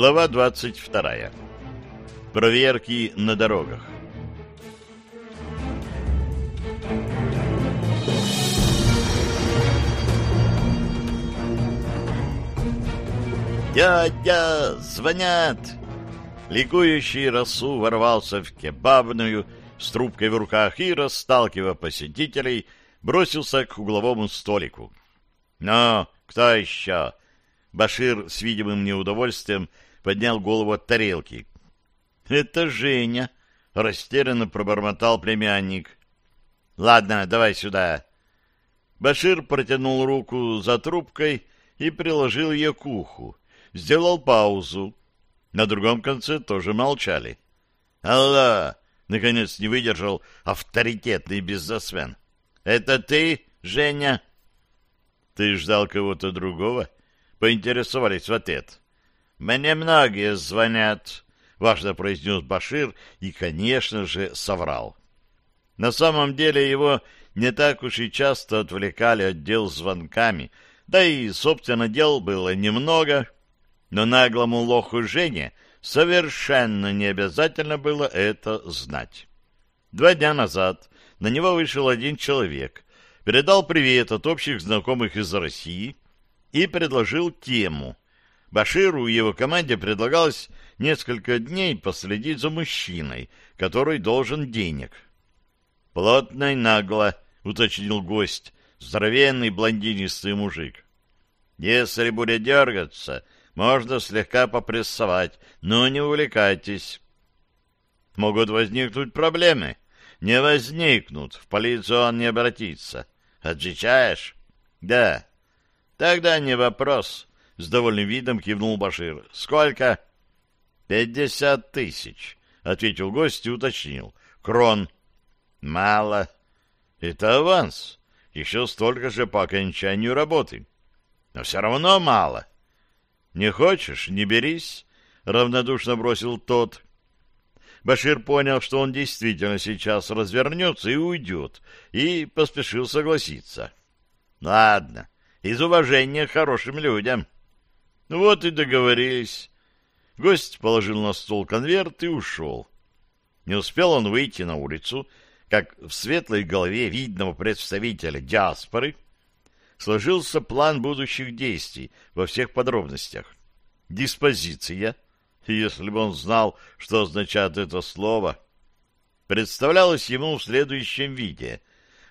Глава 22. Проверки на дорогах. «Дядя! Звонят!» Ликующий Расу ворвался в кебабную с трубкой в руках и, расталкивая посетителей, бросился к угловому столику. «Ну, кто еще?» Башир с видимым неудовольствием поднял голову от тарелки. «Это Женя», — растерянно пробормотал племянник. «Ладно, давай сюда». Башир протянул руку за трубкой и приложил ее к уху. Сделал паузу. На другом конце тоже молчали. «Алло!» — наконец не выдержал авторитетный бизнесмен. «Это ты, Женя?» «Ты ждал кого-то другого?» — поинтересовались в ответ. «Мне многие звонят», — важно произнес Башир и, конечно же, соврал. На самом деле его не так уж и часто отвлекали от дел звонками, да и, собственно, дел было немного, но наглому лоху Жене совершенно не обязательно было это знать. Два дня назад на него вышел один человек, передал привет от общих знакомых из России и предложил тему. Баширу и его команде предлагалось несколько дней последить за мужчиной, который должен денег. «Плотно и нагло», — уточнил гость, здоровенный блондинистый мужик. «Если будет дергаться, можно слегка попрессовать, но не увлекайтесь. Могут возникнуть проблемы. Не возникнут, в полицию он не обратится. Отвечаешь? Да. Тогда не вопрос. С довольным видом кивнул Башир. Сколько? Пятьдесят тысяч, ответил гость и уточнил. Крон. Мало. Это аванс. Еще столько же по окончанию работы. Но все равно мало. Не хочешь, не берись, равнодушно бросил тот. Башир понял, что он действительно сейчас развернется и уйдет, и поспешил согласиться. Ладно, из уважения к хорошим людям. Вот и договорились. Гость положил на стол конверт и ушел. Не успел он выйти на улицу, как в светлой голове видного представителя диаспоры сложился план будущих действий во всех подробностях. Диспозиция — если бы он знал, что означает это слово, представлялось ему в следующем виде.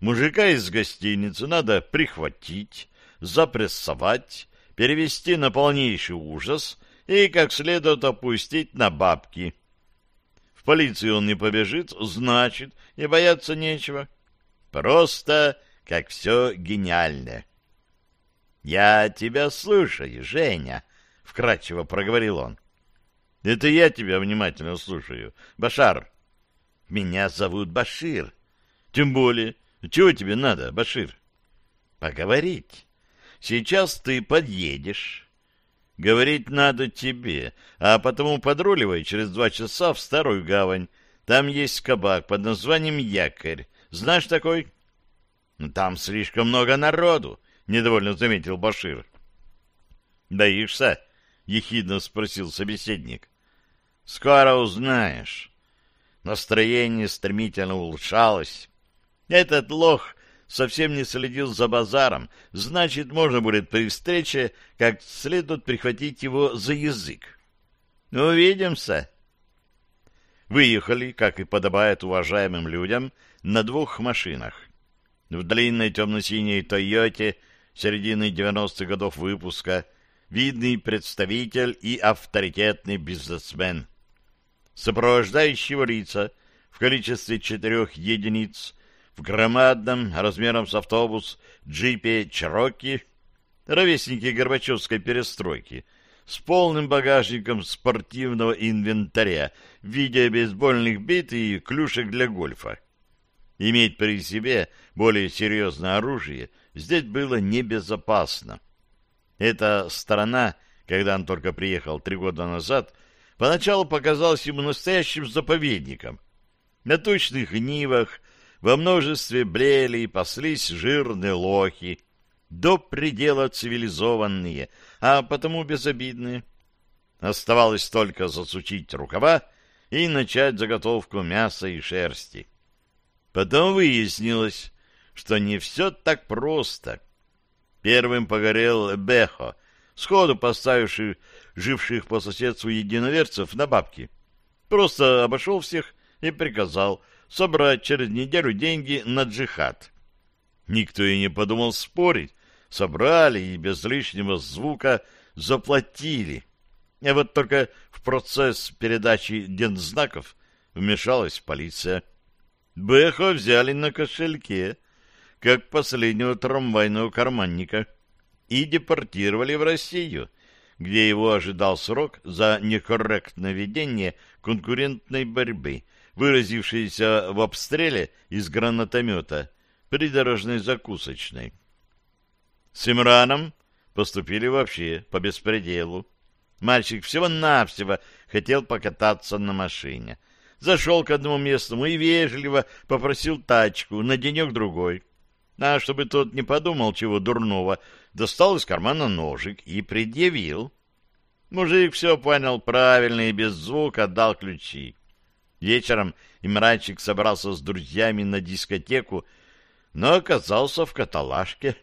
Мужика из гостиницы надо прихватить, запрессовать, перевести на полнейший ужас и как следует опустить на бабки. В полицию он не побежит, значит, и бояться нечего. Просто как все гениальное. — Я тебя слушаю, Женя, — вкратчиво проговорил он. Это я тебя внимательно слушаю. Башар. Меня зовут Башир. Тем более. Чего тебе надо, Башир? Поговорить. Сейчас ты подъедешь. Говорить надо тебе, а потому подруливай через два часа в Старую Гавань. Там есть кабак под названием Якорь. Знаешь такой? Там слишком много народу, недовольно заметил Башир. Боишься? — ехидно спросил собеседник. Скоро узнаешь. Настроение стремительно улучшалось. Этот лох совсем не следил за базаром, значит, можно будет при встрече как следует прихватить его за язык. Увидимся. Выехали, как и подобает уважаемым людям, на двух машинах. В длинной темно-синей «Тойоте» середины 90-х годов выпуска видный представитель и авторитетный бизнесмен – сопровождающего лица в количестве четырех единиц в громадном, размером с автобус, джипе «Чироки», ровесники Горбачевской перестройки, с полным багажником спортивного инвентаря в виде бейсбольных бит и клюшек для гольфа. Иметь при себе более серьезное оружие здесь было небезопасно. Эта страна, когда он только приехал три года назад, поначалу показалась ему настоящим заповедником. На тучных нивах во множестве брели паслись жирные лохи, до предела цивилизованные, а потому безобидные. Оставалось только засучить рукава и начать заготовку мяса и шерсти. Потом выяснилось, что не все так просто. Первым погорел Бехо, сходу поставивший живших по соседству единоверцев на бабки. Просто обошел всех и приказал собрать через неделю деньги на джихад. Никто и не подумал спорить. Собрали и без лишнего звука заплатили. А вот только в процесс передачи дензнаков вмешалась полиция. Бэхо взяли на кошельке, как последнего трамвайного карманника, и депортировали в Россию, где его ожидал срок за некорректное ведение конкурентной борьбы, выразившейся в обстреле из гранатомета придорожной закусочной. С Имраном поступили вообще по беспределу. Мальчик всего-навсего хотел покататься на машине. Зашел к одному местному и вежливо попросил тачку на денек-другой. А чтобы тот не подумал чего дурного, достал из кармана ножик и предъявил. Мужик все понял правильно и без звука отдал ключи. Вечером Имранчик собрался с друзьями на дискотеку, но оказался в каталажке.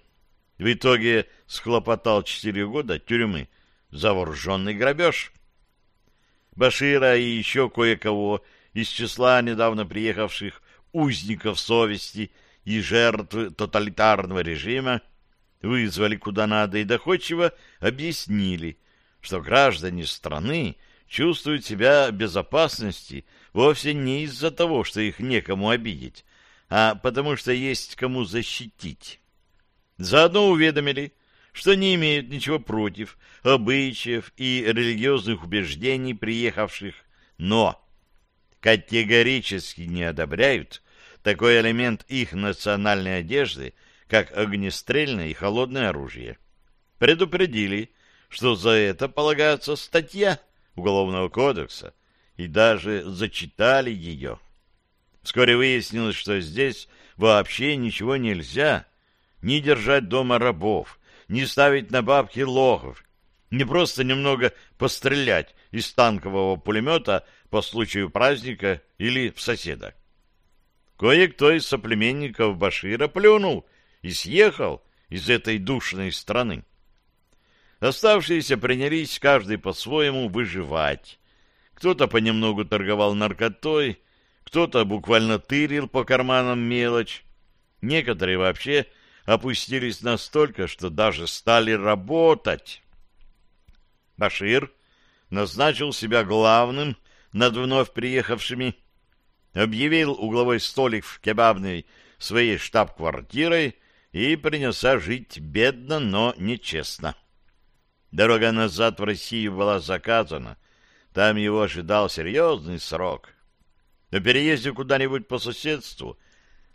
В итоге схлопотал четыре года тюрьмы за вооруженный грабеж. Башира и еще кое-кого из числа недавно приехавших узников совести и жертв тоталитарного режима вызвали куда надо и доходчиво объяснили, что граждане страны чувствуют себя в безопасности вовсе не из-за того, что их некому обидеть, а потому что есть кому защитить. Заодно уведомили, что не имеют ничего против обычаев и религиозных убеждений приехавших, но категорически не одобряют такой элемент их национальной одежды, как огнестрельное и холодное оружие. Предупредили, что за это полагается статья Уголовного кодекса, и даже зачитали ее. Вскоре выяснилось, что здесь вообще ничего нельзя. Не держать дома рабов, не ставить на бабки лохов, не просто немного пострелять из танкового пулемета по случаю праздника или в соседа. Кое-кто из соплеменников Башира плюнул и съехал из этой душной страны. Оставшиеся принялись каждый по-своему выживать. Кто-то понемногу торговал наркотой, кто-то буквально тырил по карманам мелочь. Некоторые вообще опустились настолько, что даже стали работать. Башир назначил себя главным над вновь приехавшими, объявил угловой столик в кебабной своей штаб-квартирой и принялся жить бедно, но нечестно. Дорога назад в Россию была заказана, там его ожидал серьезный срок. О переезде куда-нибудь по соседству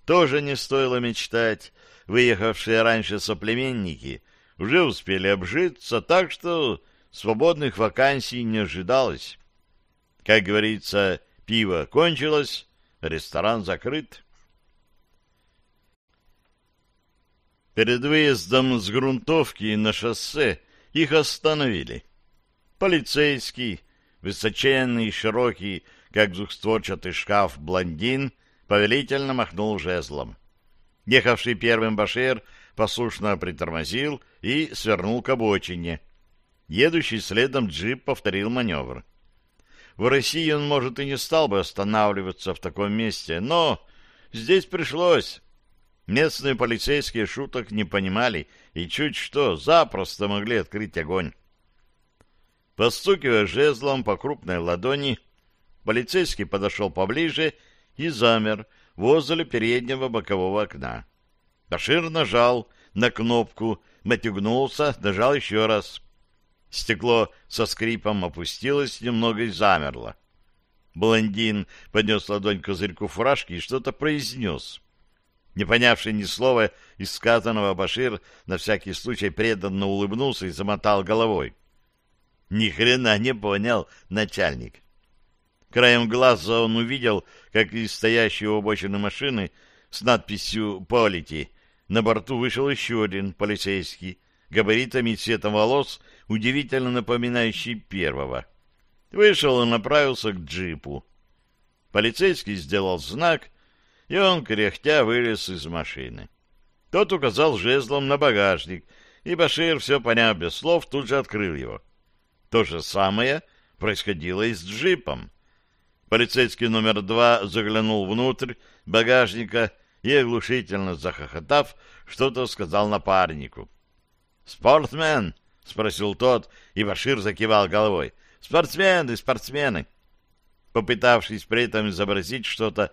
тоже не стоило мечтать. Выехавшие раньше соплеменники уже успели обжиться, так что свободных вакансий не ожидалось. Как говорится, пиво кончилось, ресторан закрыт. Перед выездом с грунтовки на шоссе их остановили. Полицейский, высоченный, широкий, как двухстворчатый шкаф, блондин повелительно махнул жезлом. Ехавший первым Башир послушно притормозил и свернул к обочине. Едущий следом джип повторил маневр. В России он, может, и не стал бы останавливаться в таком месте, но здесь пришлось. Местные полицейские шуток не понимали и чуть что запросто могли открыть огонь. Постукивая жезлом по крупной ладони, полицейский подошел поближе и замер возле переднего бокового окна. Башир нажал на кнопку, матюгнулся, нажал еще раз. Стекло со скрипом опустилось немного и замерло. Блондин поднес ладонь к козырьку фуражки и что-то произнес. Не понявший ни слова из сказанного, Башир на всякий случай преданно улыбнулся и замотал головой. Ни хрена не понял начальник. Краем глаза он увидел, как из стоящей у обочины машины с надписью «Полити» на борту вышел еще один полицейский, габаритами и цветом волос, удивительно напоминающий первого. вышел и направился к джипу. Полицейский сделал знак, и он, кряхтя, вылез из машины. Тот указал жезлом на багажник, и Башир, все поняв без слов, тут же открыл его. То же самое происходило и с джипом. Полицейский номер два заглянул внутрь багажника и, оглушительно захохотав, что-то сказал напарнику. «Спортсмен!» — спросил тот, и Башир закивал головой. «Спортсмены, спортсмены!» Попытавшись при этом изобразить что-то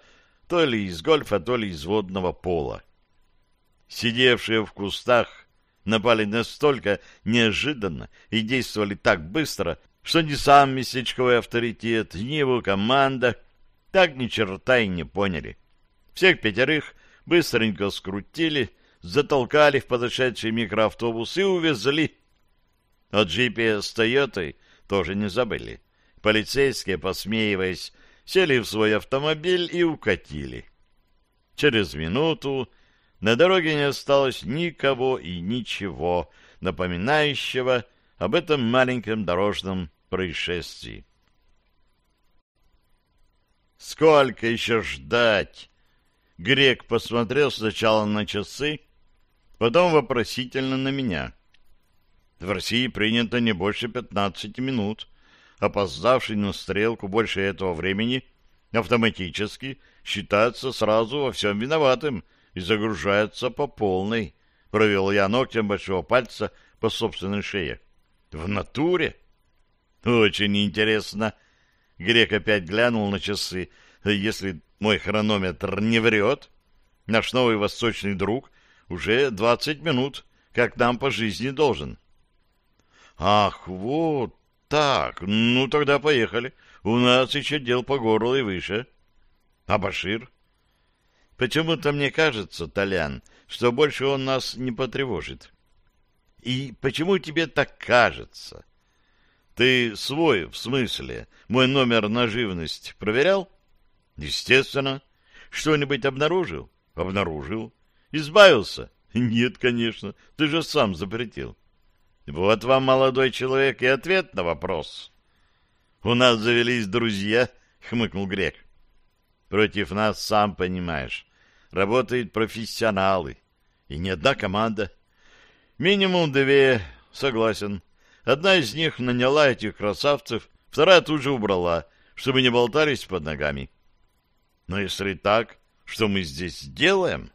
то ли из гольфа, то ли из водного пола. Сидевшие в кустах напали настолько неожиданно и действовали так быстро, что ни сам местечковый авторитет, ни его команда так ни черта и не поняли. Всех пятерых быстренько скрутили, затолкали в подошедший микроавтобус и увезли. О джипе с Тойотой тоже не забыли. Полицейские, посмеиваясь, сели в свой автомобиль и укатили. Через минуту на дороге не осталось никого и ничего, напоминающего об этом маленьком дорожном происшествии. «Сколько еще ждать?» Грек посмотрел сначала на часы, потом вопросительно на меня. В России принято не больше пятнадцати минут. Опоздавший на стрелку больше этого времени автоматически считается сразу во всем виноватым и загружается по полной. Провел я ногтем большого пальца по собственной шее. В натуре? Очень интересно. Грек опять глянул на часы. Если мой хронометр не врет, наш новый восточный друг уже двадцать минут, как нам по жизни должен. Ах, вот так. Ну, тогда поехали. У нас еще дел по горло и выше. А Башир? Почему-то мне кажется, Толян, что больше он нас не потревожит. И почему тебе так кажется? Ты свой, в смысле, мой номер на живность проверял? Естественно. Что-нибудь обнаружил? Обнаружил. Избавился? Нет, конечно. Ты же сам запретил. Вот вам, молодой человек, и ответ на вопрос. У нас завелись друзья, хмыкнул Грек. Против нас, сам понимаешь, работают профессионалы. И не одна команда. Минимум две, согласен. Одна из них наняла этих красавцев, вторая тут же убрала, чтобы не болтались под ногами. Но если так, что мы здесь делаем?